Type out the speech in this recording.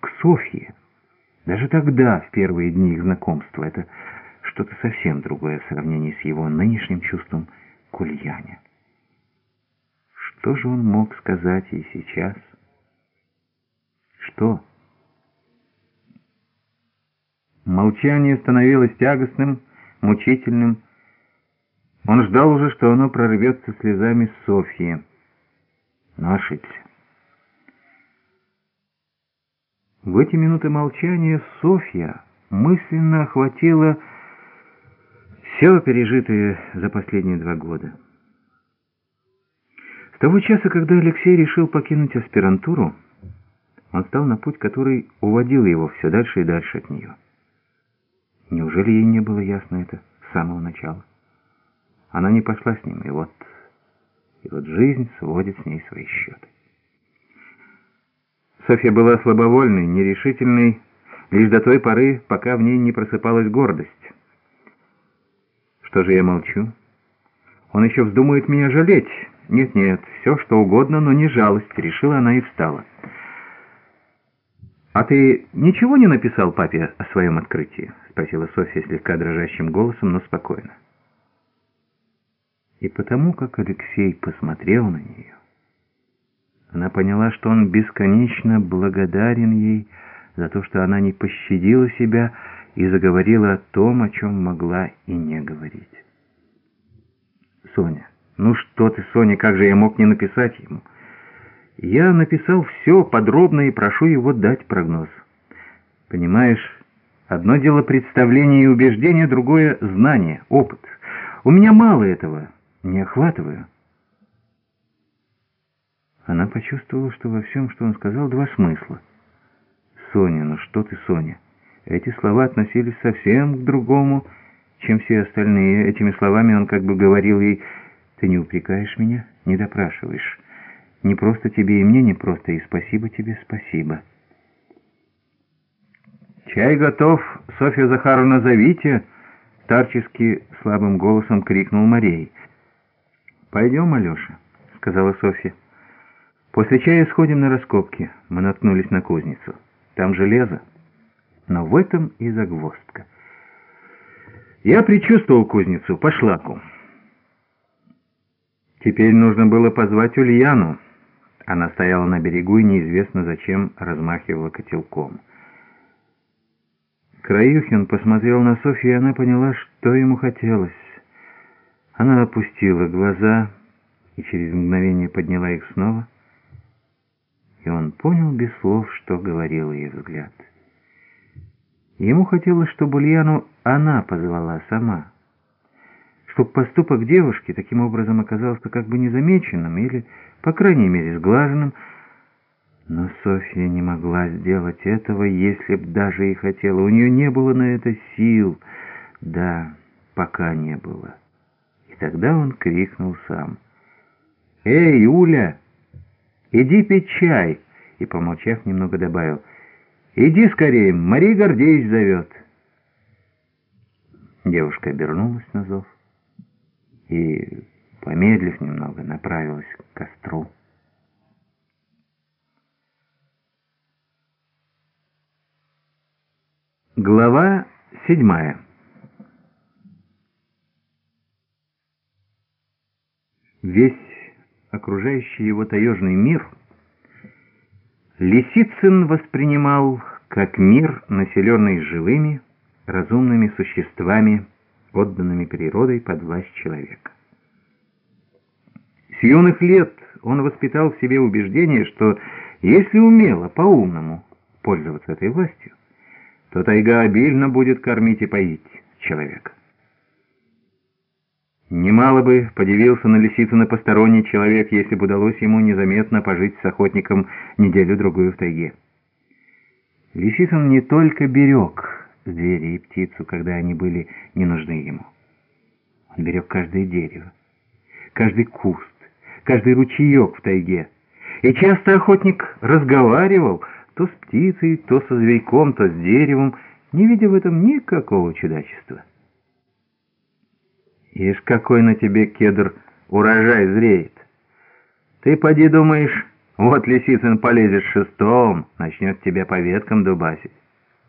к Софье. Даже тогда, в первые дни их знакомства, это что-то совсем другое в сравнении с его нынешним чувством к Ульяне. Что же он мог сказать ей сейчас? Что? Молчание становилось тягостным, мучительным. Он ждал уже, что оно прорвется слезами Софьи, но ошибся. В эти минуты молчания Софья мысленно охватила все пережитое за последние два года. С того часа, когда Алексей решил покинуть аспирантуру, он стал на путь, который уводил его все дальше и дальше от нее. Неужели ей не было ясно это с самого начала? Она не пошла с ним, и вот, и вот жизнь сводит с ней свои счеты. Софья была слабовольной, нерешительной, лишь до той поры, пока в ней не просыпалась гордость. Что же я молчу? Он еще вздумает меня жалеть. Нет-нет, все что угодно, но не жалость, решила она и встала. «А ты ничего не написал папе о своем открытии?» — спросила Софья слегка дрожащим голосом, но спокойно. И потому, как Алексей посмотрел на нее, она поняла, что он бесконечно благодарен ей за то, что она не пощадила себя и заговорила о том, о чем могла и не говорить. «Соня, ну что ты, Соня, как же я мог не написать ему?» Я написал все подробно и прошу его дать прогноз. Понимаешь, одно дело представление и убеждение, другое — знание, опыт. У меня мало этого, не охватываю. Она почувствовала, что во всем, что он сказал, два смысла. «Соня, ну что ты, Соня?» Эти слова относились совсем к другому, чем все остальные. Этими словами он как бы говорил ей, «Ты не упрекаешь меня, не допрашиваешь». Не просто тебе и мне не просто, и спасибо тебе, спасибо. «Чай готов, Софья Захаровна, зовите!» Старчески слабым голосом крикнул Марей. «Пойдем, Алеша», — сказала Софья. «После чая сходим на раскопки. Мы наткнулись на кузницу. Там железо. Но в этом и загвоздка. Я предчувствовал кузницу по шлаку. Теперь нужно было позвать Ульяну». Она стояла на берегу и неизвестно зачем размахивала котелком. Краюхин посмотрел на Софью, и она поняла, что ему хотелось. Она опустила глаза и через мгновение подняла их снова, и он понял без слов, что говорил ей взгляд. Ему хотелось, чтобы Ульяну она позвала сама, чтобы поступок девушки таким образом оказался как бы незамеченным или по крайней мере, сглаженным. Но Софья не могла сделать этого, если б даже и хотела. У нее не было на это сил. Да, пока не было. И тогда он крикнул сам. «Эй, Уля, иди пить чай!» И, помолчав, немного добавил. «Иди скорее, Мария Гордеевич зовет!» Девушка обернулась на зов и помедлив немного, направилась к костру. Глава седьмая Весь окружающий его таежный мир Лисицын воспринимал как мир, населенный живыми, разумными существами, отданными природой под власть человека. С юных лет он воспитал в себе убеждение, что если умело, по-умному пользоваться этой властью, то тайга обильно будет кормить и поить человека. Немало бы подивился на Лисицына посторонний человек, если бы удалось ему незаметно пожить с охотником неделю-другую в тайге. Лисицын не только берег звери и птицу, когда они были не нужны ему. Он берег каждое дерево, каждый куст, каждый ручеек в тайге. И часто охотник разговаривал то с птицей, то со зверьком, то с деревом, не видя в этом никакого чудачества. «Ишь, какой на тебе, кедр, урожай зреет! Ты, поди, думаешь, Вот Лисицын полезет шестом, начнет тебя по веткам дубасить.